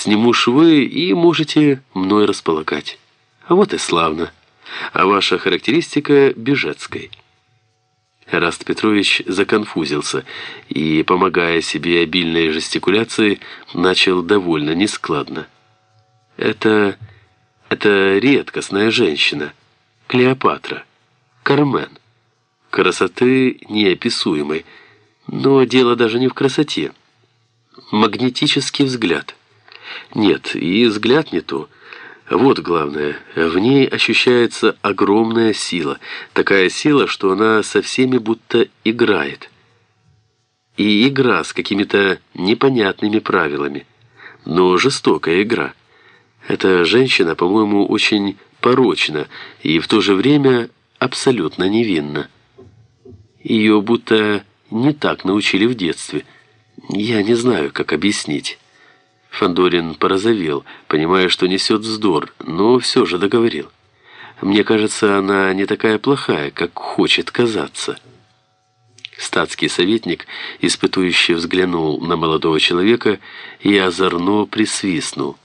Сниму швы и можете мной располагать. Вот и славно. А ваша характеристика Бежецкой. Раст Петрович законфузился и, помогая себе обильной жестикуляцией, начал довольно нескладно. Это... это редкостная женщина. Клеопатра. Кармен. Красоты неописуемой. Но дело даже не в красоте. Магнетический взгляд. Нет, и взгляд не то. Вот главное, в ней ощущается огромная сила. Такая сила, что она со всеми будто играет. И игра с какими-то непонятными правилами. Но жестокая игра. Эта женщина, по-моему, очень порочна и в то же время абсолютно невинна. Ее будто не так научили в детстве. Я не знаю, как объяснить. Фандорин порозовел, понимая, что несет вздор, но все же договорил. «Мне кажется, она не такая плохая, как хочет казаться». Статский советник, испытующий, взглянул на молодого человека и озорно присвистнул.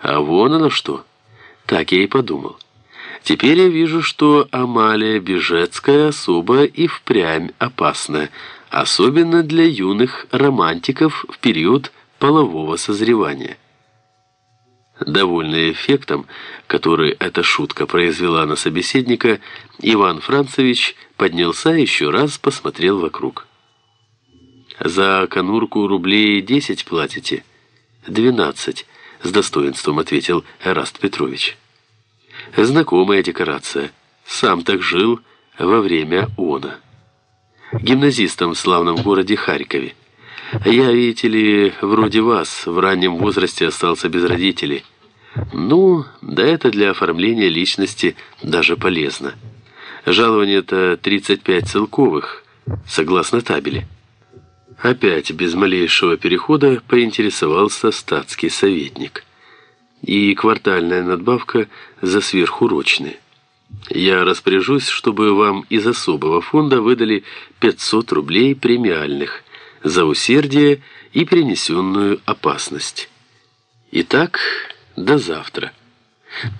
«А вон оно что!» Так я и подумал. Теперь я вижу, что Амалия Бежецкая особо и впрямь опасна, особенно для юных романтиков в период полового созревания. Довольный эффектом, который эта шутка произвела на собеседника, Иван Францевич поднялся и еще раз посмотрел вокруг. «За конурку рублей десять платите?» «Двенадцать», — с достоинством ответил Эраст Петрович. «Знакомая декорация. Сам так жил во время ОНА. Гимназистом в славном городе Харькове. Я, видите ли, вроде вас, в раннем возрасте остался без родителей. Ну, да это для оформления личности даже полезно. Жалование-то 35 целковых, согласно табели. Опять без малейшего перехода поинтересовался статский советник. И квартальная надбавка за сверхурочные. Я распоряжусь, чтобы вам из особого фонда выдали 500 рублей премиальных за усердие и перенесенную опасность. Итак, до завтра.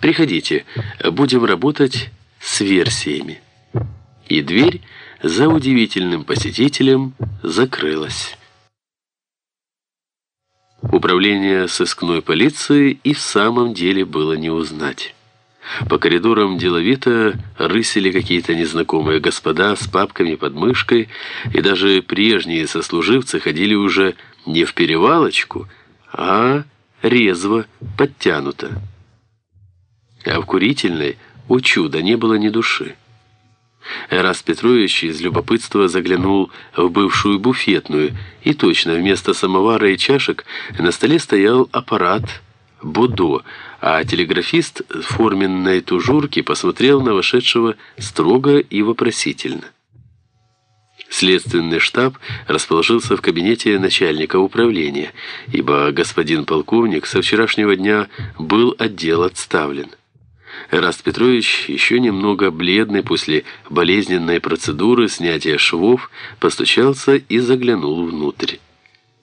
Приходите, будем работать с версиями. И дверь за удивительным посетителем закрылась. Управление сыскной полиции и в самом деле было не узнать. По коридорам деловито рысили какие-то незнакомые господа с папками под мышкой, и даже прежние сослуживцы ходили уже не в перевалочку, а резво, подтянуто. А в курительной, о чудо, не было ни души. Эрас Петрович из любопытства заглянул в бывшую буфетную, и точно вместо самовара и чашек на столе стоял аппарат Будо, а телеграфист в форменной тужурке посмотрел на вошедшего строго и вопросительно. Следственный штаб расположился в кабинете начальника управления, ибо господин полковник со вчерашнего дня был отдел отставлен. Эраст Петрович, еще немного бледный после болезненной процедуры снятия швов, постучался и заглянул внутрь.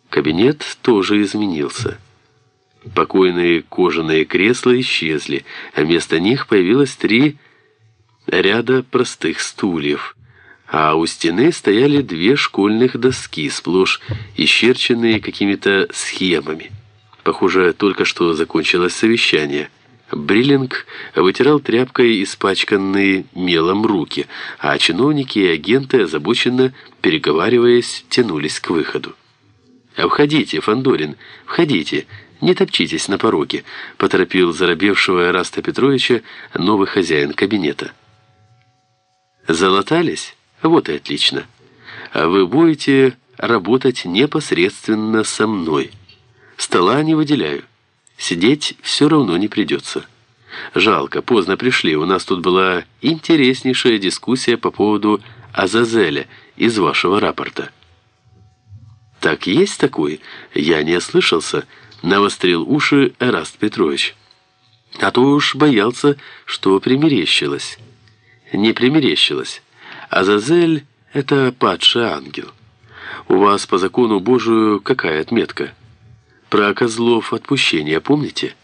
Кабинет тоже изменился. Покойные кожаные кресла исчезли, а вместо них появилось три ряда простых стульев. А у стены стояли две школьных доски, сплошь исчерченные какими-то схемами. Похоже, только что закончилось совещание. Бриллинг вытирал тряпкой испачканные мелом руки, а чиновники и агенты, озабоченно переговариваясь, тянулись к выходу. «Входите, Фандорин, входите!» «Не топчитесь на пороге», — поторопил заробевшего Раста Петровича новый хозяин кабинета. «Залатались? Вот и отлично. А вы будете работать непосредственно со мной. Стола не выделяю. Сидеть все равно не придется. Жалко, поздно пришли. У нас тут была интереснейшая дискуссия по поводу Азазеля из вашего рапорта». «Так есть такой? Я не ослышался» навострил уши Эраст Петрович. А то уж боялся, что примерещилось. Не примерещилось. Азазель — это падший ангел. У вас по закону Божию какая отметка? Про козлов отпущения помните?